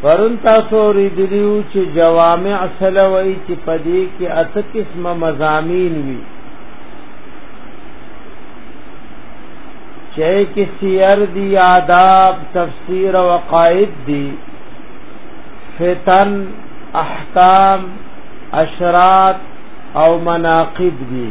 پرون تاسو ریډیو چې جوامع سلوي چې پدې کې اته قسمه مزامین وي چې کې سیر دی آداب تفسیر او قائد دی فتن احکام اشرات او مناقب دی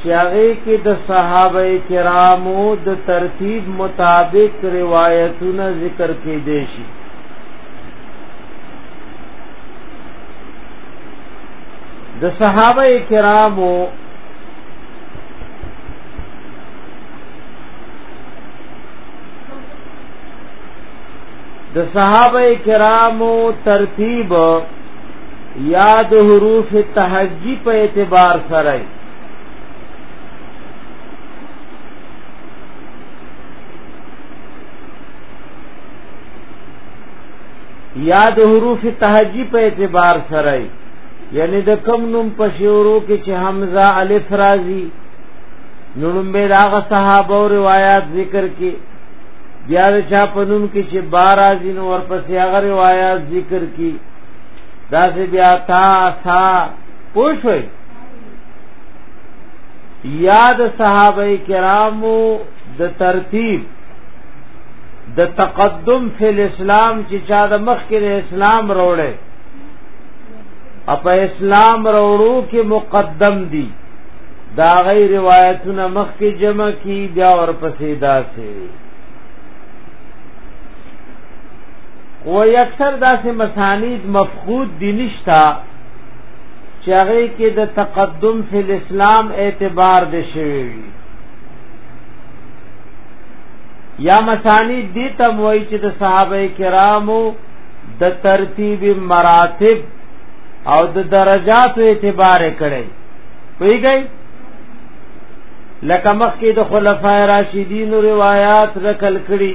چې هغه کې د صحابه کرامو د ترتیب مطابق روایتونه ذکر کې دي شي د صحابه کرامو د صحابه کرامو ترتیب یا د حروف تهجی په اعتبار سره یا د حروف تهجی په اعتبار سره یعنی د کم نوم په شورو کې چې حمزه الف راځي نوم به راغه صحابه او روایت ذکر کې بیا د چا په نوم کې چې بار راځي نو ورپسې هغه روایت ذکر کې دا سی بیا تا سا پوشوی یاد صحابه کرامو د ترتیب د تقدم فی الاسلام چې چا د مخ کې اسلام وروړي اپ اسلام وروړو کې مقدم دي دا غي روایتونه مخ کې جمع کی بیا ورپسې داسې و اکثر داسې مسانید مفقود دي نشتا چې هغه کې د تقدم فی اسلام اعتبار دي شوی وي یا مسانید دي تم وای چې د صحابه کرامو د ترتیب مراتب او د درجات اعتبار کړي ویږي لکه مخکې د خلفای راشدین روایت ذکر کړي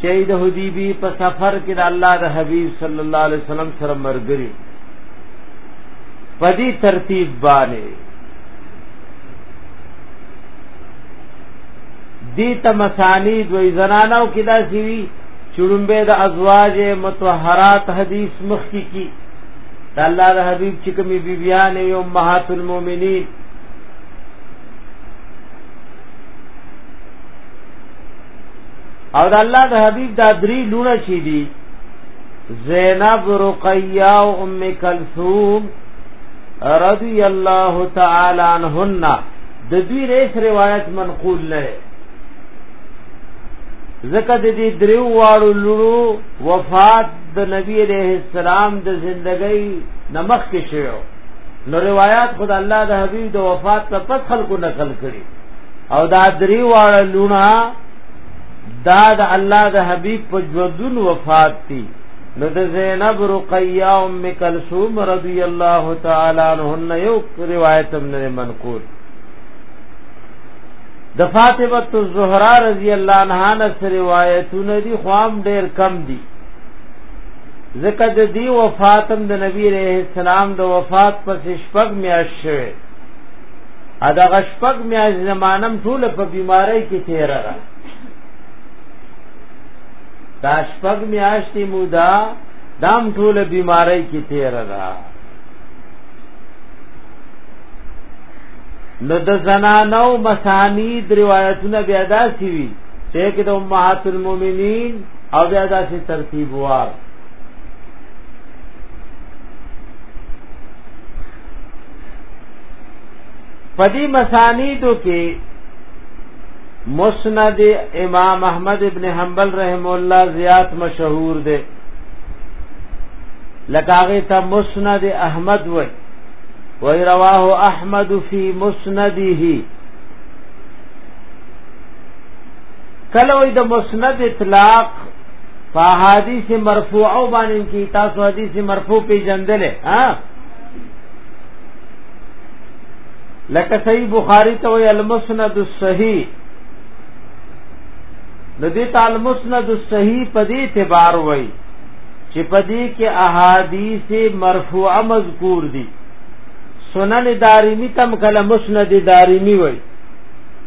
چې د حدیبی په سفر کې د الله د حبیب صلی الله علیه وسلم سره مرګري پدی ترتیب باندې دی تمسانی دوی زنانو کې دا سیوی چړمبه د ازواج متطهرات حدیث مخ کی کی د الله د حبیب چې کومې بیبیان یو امهات المؤمنین او د الله د حبيب دا درې لونه چي دي زینب رقیہ او ام کلثوم رضی الله تعالی عنهن د دوی ریس روایت منقول نه زکه د دې دریو واړو لورو وفات د نبی عليه السلام د زندګۍ نمخ کې شوی نو روایت خود الله د حبیب د وفات په پس خلکو نقل کړي او دا درې واړه لونه دا د الله د حبیب په ژوندون وفات دي نو د زینب رقیہ ام کلثوم رضی الله تعالی عنهن یو روایت هم نه منقول د فاطمه الزهرا رضی الله عنها نه روایتونه دي خو هم ډیر کم دي ځکه د دی وفاتم د نبی علیہ السلام د وفات پس شپږ میاش شوه ا د غشپګ میاش زمانم ټول په بیماری کې تیر را دا شپږ میاش دی مودا دام ټول بیماری کې تیر را نو د زنانو مسانید روایتونه بیا داسي وي چې د امهات المؤمنین او بیا داسې ترتیب وار پدی مسانیدو کې مسند امام احمد ابن حنبل رحم الله زیات مشهور دی لکاغه ته مسند احمد وای وای رواه احمد فی مسنده کله وي د مسند اطلاق په حدیث مرفوع باندې کی تاسو حدیث مرفوع پیجندل ها لکه صحیح بخاری ته وی المسند الصحیح د دې تعال مسند الصحیح په دې اعتبار وای چې په دې کې احادیث مرفوعه مذکور دي سنن دارمی تم کله مسند دارمی وای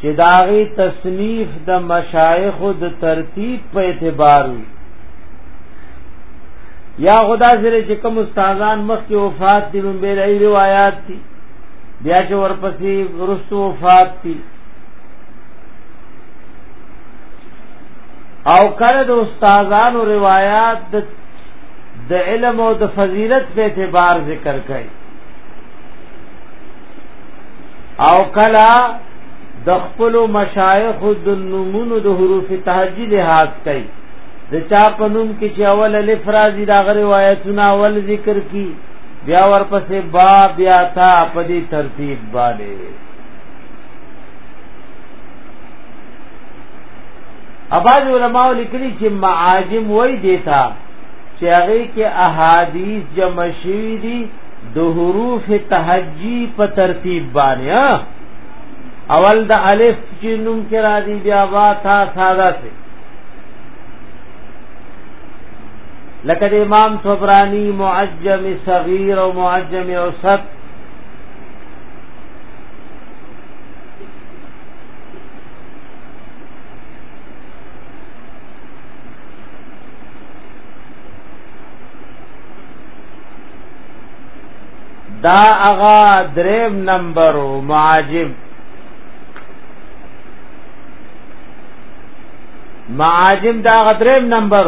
چې داغي تصنیف د دا مشایخ د ترتیب په اعتبار وي یا خدا سره چې کوم استادان مخکې وفات دي من به لای روایت دي بیا چې ورپسې ورستو وفات دي او کله د استادانو روایت د د علم او د فضیلت په اعتبار ذکر کړي او کلا د خپل مشایخ د نمونو د حروف تهجی لحاظ کوي د چا په نوم کې چې اول الف راځي دا غره روایتونه اول ذکر کی بیا ورپسې با بیا تا په دې ترتیب باندې اباظ علماء لیکلي چې معاجم وای دیتا چې هغه کې احادیث جمع شوي دي د حروف تهجی په ترتیب باندې اول د الف چې نوم کې را دي بیا وا تا ساده سي لکه د امام صبرانی معجم صغیر او معجم اوسط دا اغا دریم نمبر معاجم معاجم دا اغا دریم نمبر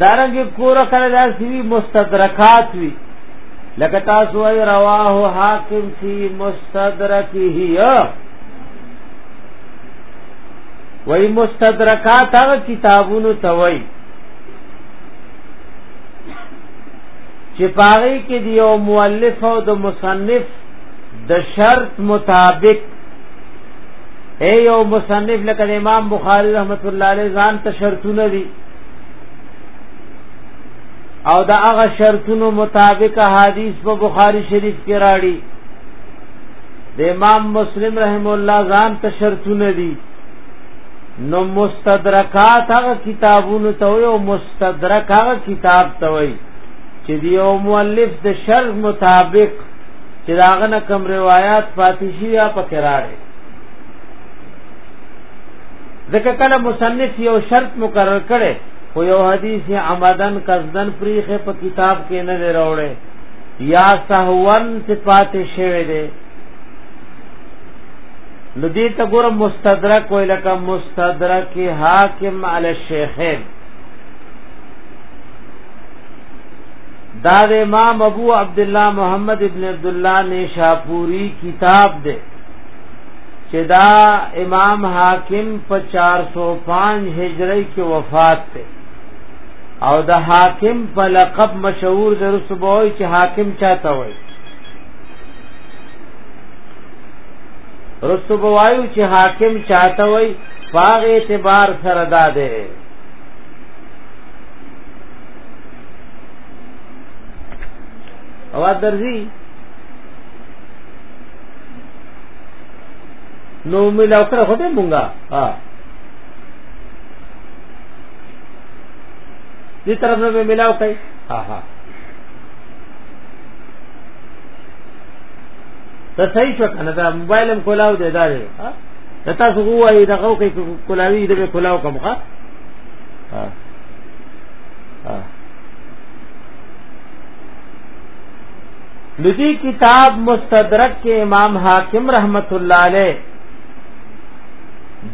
دارنګ کور کړه دا سی مستدرکات وی لکه تاسو ای رواه حاکم فی مستدرکه وای مستدرکات هغه کتابونو ته وای چې پاره کې دی او مؤلف او د مصنف د شرط مطابق اے یو مصنف لکه امام بخاری رحمت الله علیه ځان ته شرطونه دي او دا هغه شرطونو مطابق حدیث په بخاری شریف کې راړي د امام مسلم رحم الله ځان ته شرطونه دي نو مستدرکات هغه کتابونو ته وي او مستدرک هغه کتاب ته وي چې دی او مؤلف د شرط مطابق چې داغه نه کم روایت فاتشی یا پکې راړي ځکه کله مصنف یو شرط مقرر کړي خو یو حدیث عمدن قصدن پریخ په کتاب کې نه دی راوړی یا سهون چې پاتې شوی دی نو دې ته ګور مستدرک وی لکه مستدرک حاکم علی الشیخین دا د امام ابو عبد الله محمد ابن عبد الله نشاپوری کتاب دی چې دا امام حاکم په 405 هجری کې وفات ته او د حاکم په لقب مشهور در صبوي چې حاکم چاته وای رسو بوایو چې حاکم چاته وای فاغ اعتبار سره داده اواز درځي نو ملاو کړه خو دې مونږه ها دې طرف نه ملاو کړي ها ها ته صحیح شو کنه دا موبایل هم کولاو دی دا دی ها تاسو وایي دا غو کې کولاوي دې کولاو کوم ها ها ها لدی کتاب مستدرک کې امام حاکم رحمت الله علیه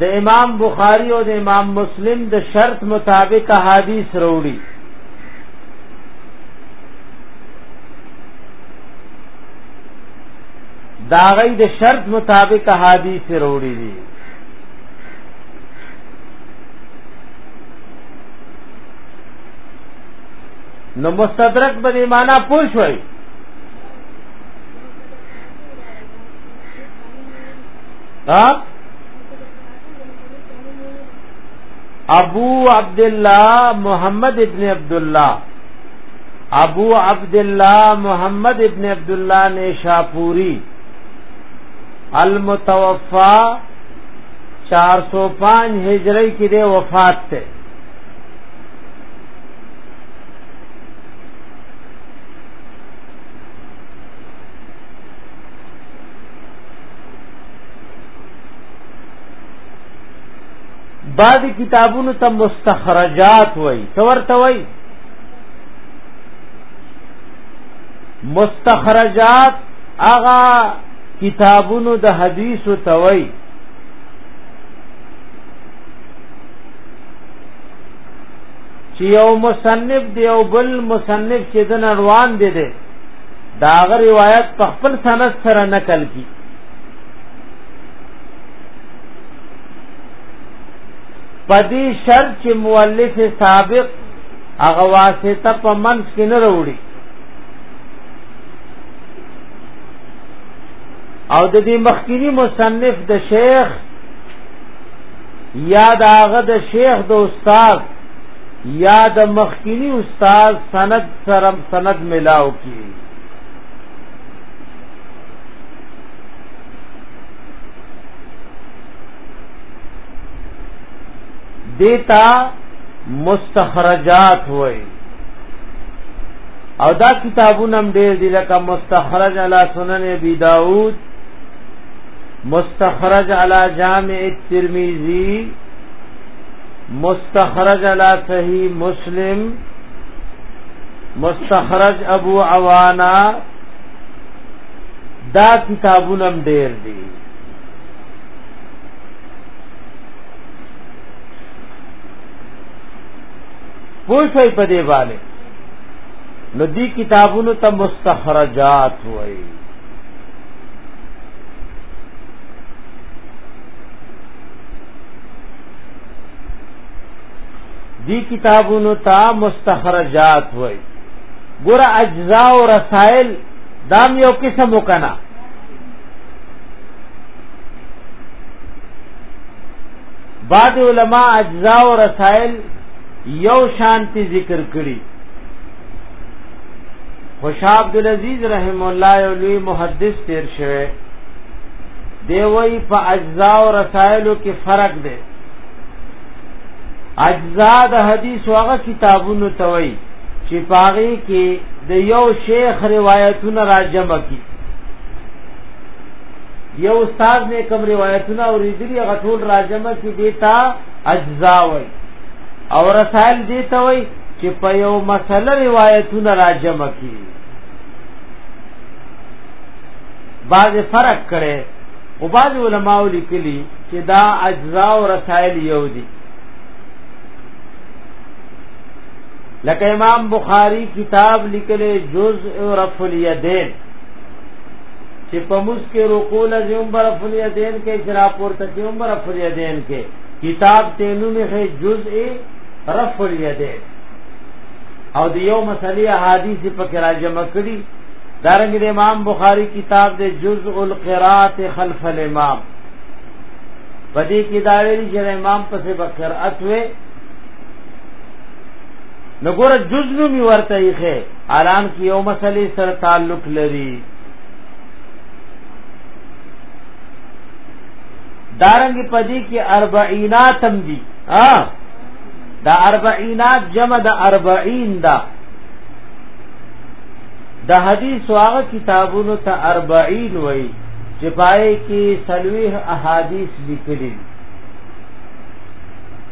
د امام بخاری او د امام مسلم د شرط مطابق حدیث وروړي دا غي د شرط مطابق حدیث وروړي دي نو مستدرک به دې معنا پوه شوي ها ابو عبد الله محمد ابن عبد الله ابو عبد الله محمد ابن عبد الله نیشاپوری المتوفا 405 هجری کې د وفات ته بعد کتابونو ته مستخرجات وای څور ته وای مستخرجات اغا کتابونو د حدیثو ته وای چې یو مصنف دی او بل مصنف چې د نړوان دی دی دا غ روایت په خپل سند سره نقل کی پدی شرط چې مؤلف سابق هغه واسطه په منځ کې نه وروړي او د دې مخکینی مصنف د شیخ یا د هغه د شیخ د استاد یا د مخکینی استاد سند سره سند ملاو کی دیتا مستخرجات وای او دا کتابونه هم ډېر دي لکه مستخرج علی سنن ابي داود مستخرج علی جامع الترمذی مستخرج علی صحیح مسلم مستخرج ابو عوانا دا کتابونه ډیر دي پوښوي په دی باندې نو دی کتابونو ته مستخرجات وایي دی کتابونو ته مستخرجات وای ګور اجزاء او رسائل دام یو قسم وکنا بعد علماء اجزاء او رسائل یو شانتی ذکر کړي خوشا عبد العزيز رحم الله یو لوی محدث تیر شوی دی وی په اجزاء او رسائلو کې فرق دی اجزاء د حدیث هغه کتابونو ته وی چې پاغي کې د یو شیخ روایتونه راجمع کی یو استاد نے کوم روایتونه اوریدلي غټول راجمه کې دیتا اجزا وای او رسائل دي ته وای چې په یو مسله روایتونه راجم کی بعض فرق کړي او بعض علماء لیکلي چې دا اجزا او رسائل یو دي لکه امام بخاری کتاب لیکلې جزء رفع الیدین چې په موس کې رکوع لزم بر فلیدین کې اجرا پورته کې عمر فلیدین کې کتاب تینو می ہے جزء رفع الیدین او د یو مسلې احادیث په کې راجمع کړي دارنګ د امام بخاری کتاب د جزء القرات خلف الامام پدې کې دا ویل چې امام پسې بقرات وې نګور جزء نو می ورته یې ارام کې یو مسلې سره تعلق لري دارنګ پدی کې اربعینات هم دي ها دا اربعینات جمع د اربعین دا د حدیث واغه کتابونو ته اربعین وای چې پای کې سلوه احادیث لیکلي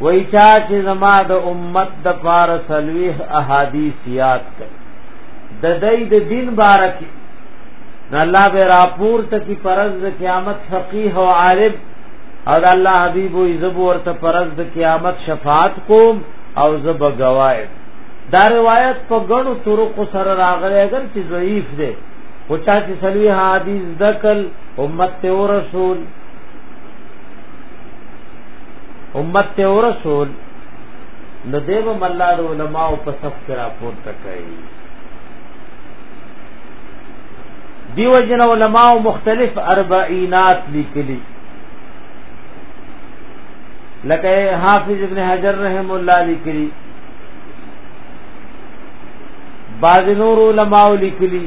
وای چا چې زما د امت د پار سلويخ احادیث یاد کړ د دې د دین بارک نه الله به راپور ته کی فرض د قیامت فقيه او عارف او د الله حبيب او عزب ورته فرض د قیامت شفاعت کوم او زب گواید دا روایت په غنو طرق سره راغلی اگر چې ضعیف دی او چا چې سلوي حدیث ذکر امت ته رسول امت ته ورسول نو دیو مله د علماء په صف کې راپور تکړي دیو جن علماء مختلف اربعینات لیکلي لکه حافظ ابن حجر رحم الله لیکلي بعض نور علماء لیکلي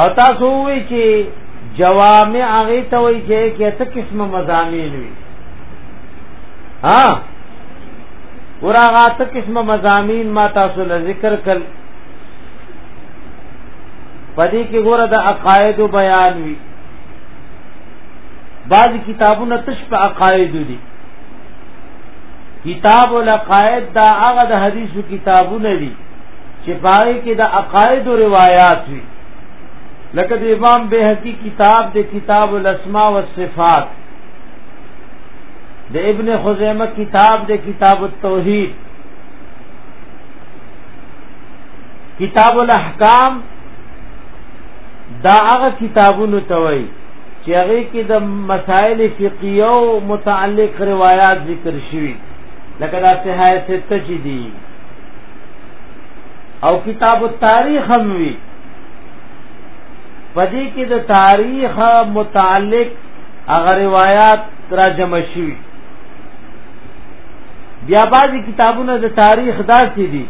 او تاسو وی چې جوامع هغه ته وی چې کته قسمه مزامین وی ها وراغاته قسمه مزامین ما تاسو له ذکر کړ پدې کې ګوره د عقاید بیان وی بعض کتابونه تش په عقاید دي کتاب العقائد دا هغه د حدیثو کتابونه دي چې پای کې د عقاید او روایت وي لکه د امام بهقي کتاب د کتاب الاسماء والصفات د ابن خزیمه کتاب د کتاب التوحید کتاب الاحکام دا هغه کتابونو ته وایي چې هغه کې د مسائل فقهیه او متعلق روایت ذکر شوي لکه دا صحیح ست چې دي او کتاب التاریخ هم وی پدې کې د تاریخ متعلق هغه روایت را جمع شوي بیا بعضی کتابونه د تاریخ داسې دي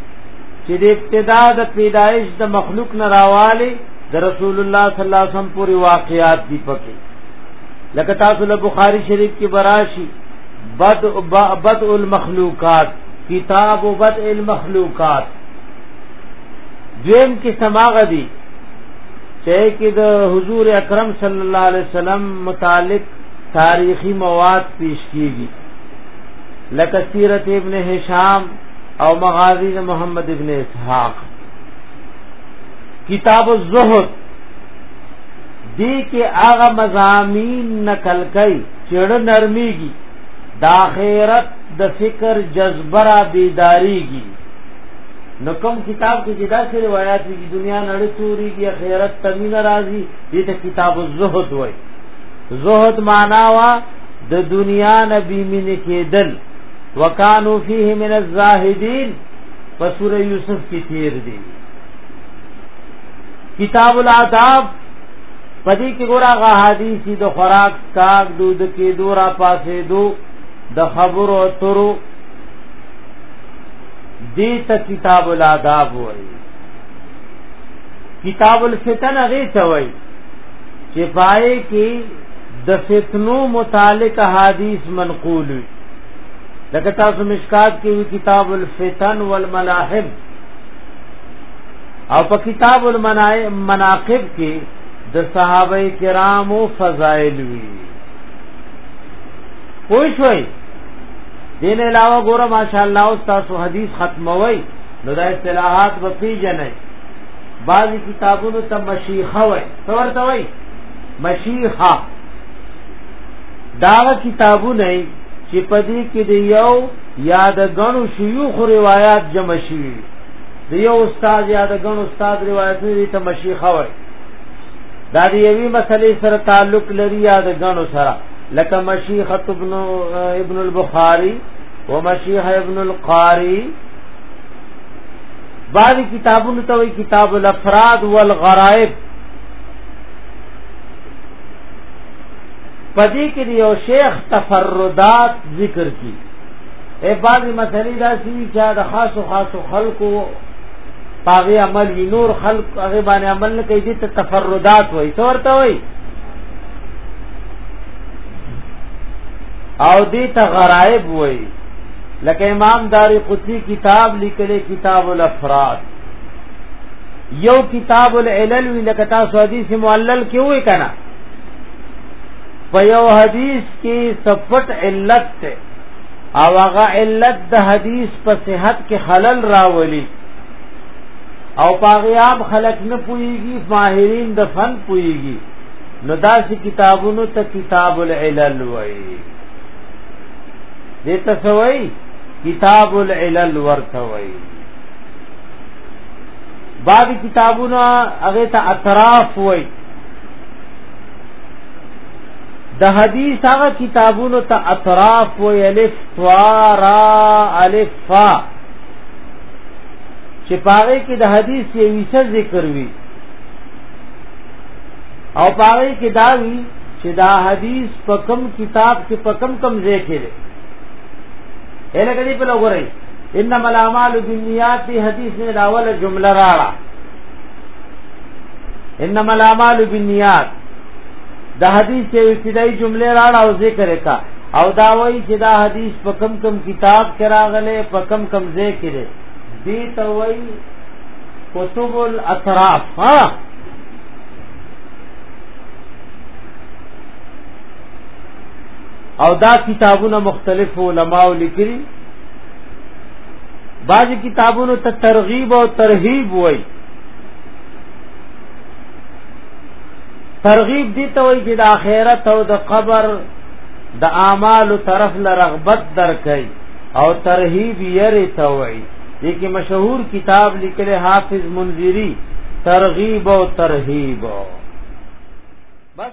چې د ابتدا د پیدایش د مخلوق نه راواله د رسول الله صلی الله علیه وسلم پورې واقعات دي پکې لکه تاسو له بخاری شریف کې براشي بدء بدء المخلوقات کتاب بدء المخلوقات دویم کې سماغه دي چې کې د حضور اکرم صلی الله علیه وسلم متعلق تاریخی مواد پیش کیږي لکه سیرت ابن هشام او مغازی د محمد ابن اسحاق کتاب الزهد دې کې هغه مزامین نقل کړي چې نرميږي د آخرت د فکر جذبه را بیداریږي نو کوم کتاب کې چې داسې روایت دي دنیا نړۍ توريږي آخرت تمین راځي دې ته کتاب الزهد وای زهد معنا وا د دنیا نبی مين کېدل وکانو فيه من الزاهدين په سوره یوسف کې تیر دي کتاب العذاب پدې کې ګور هغه حدیث د خوراک کاک دود کې دورا پاسې دو د خبرو ترو دې ته کتاب الاداب وایي کتاب الفتن هغه ته وایي چې پای کې د فتنو متعلق حدیث منقول وي لکه تاسو مشکات کې کتاب الفتن والملاحم او په کتاب المناقب کې د صحابه کرامو فضائل وی پوه شوي دین علاوه ګوره ماشاءالله او تاسو حدیث ختموي نو دا اصطلاحات به پیژنئ بعضی کتابونو ته مشیخه وای څورته وای مشیخه دا کتابونه چې پدې کې د یو یاد غنو شيوخ روایت جمع شوي د یو استاد یا د ګڼ استاد روایت نه دي ته مشیخه وای دا د یوې مسلې سره تعلق لري یا د ګڼ سره لکه مشیخه ابن ابن البخاری و مشیخه ابن القاری بعض کتابونو ته وی کتاب الافراد والغرائب پدې کې یو شیخ تفردات ذکر کی اے بعضی مسئلې دا سی چې د خاص او خاص خلقو پاغي عمل وی نور خلق هغه باندې عمل نه کوي دې تفردات وای څورته وای او دې ته غرائب وای لکه امام داری قطنی کتاب لیکلې کتاب الافراد یو کتاب العلل وی لکه تاسو حدیث معلل کې وې کنا په یو حدیث کې سپټ علت ته او هغه علت د حدیث په صحت کې خلل راولي او پاغیاب خلق نه پويږي ماهرین د فن پويږي نو داسې کتابونو ته کتاب العلل وایي دته سوي کتاب العلل ورته وایي بعض کتابونه هغه ته اطراف وایي د حدیث هغه کتابونو ته اطراف و الف طا را الف فا چې پاره کې د حدیث یې ویسه ذکر وی او پاره کې دا وی چې دا حدیث په کم کتاب کې په کم کم ځای کې دی اله کدی په لګورای انما الاعمال بالنیات حدیث نه داوله جمله راړه انما الاعمال بالنیات د حدیث یو ابتدایي جمله راړه او ذکر کا او دا وایي چې دا حدیث په کم کم کتاب کې راغله په کم کم ځای کې دی دی ته وایي کتب الاطراف ها او دا کتابونه مختلف علماو لیکلي بعضی کتابونو ته ترغیب او ترهیب وای ترغیب دي ته وای چې د آخرت او د قبر د اعمال طرف له رغبت درکې او ترهیب یری ته وای دي کې مشهور کتاب لیکل حافظ منذری ترغیب او ترهیب بس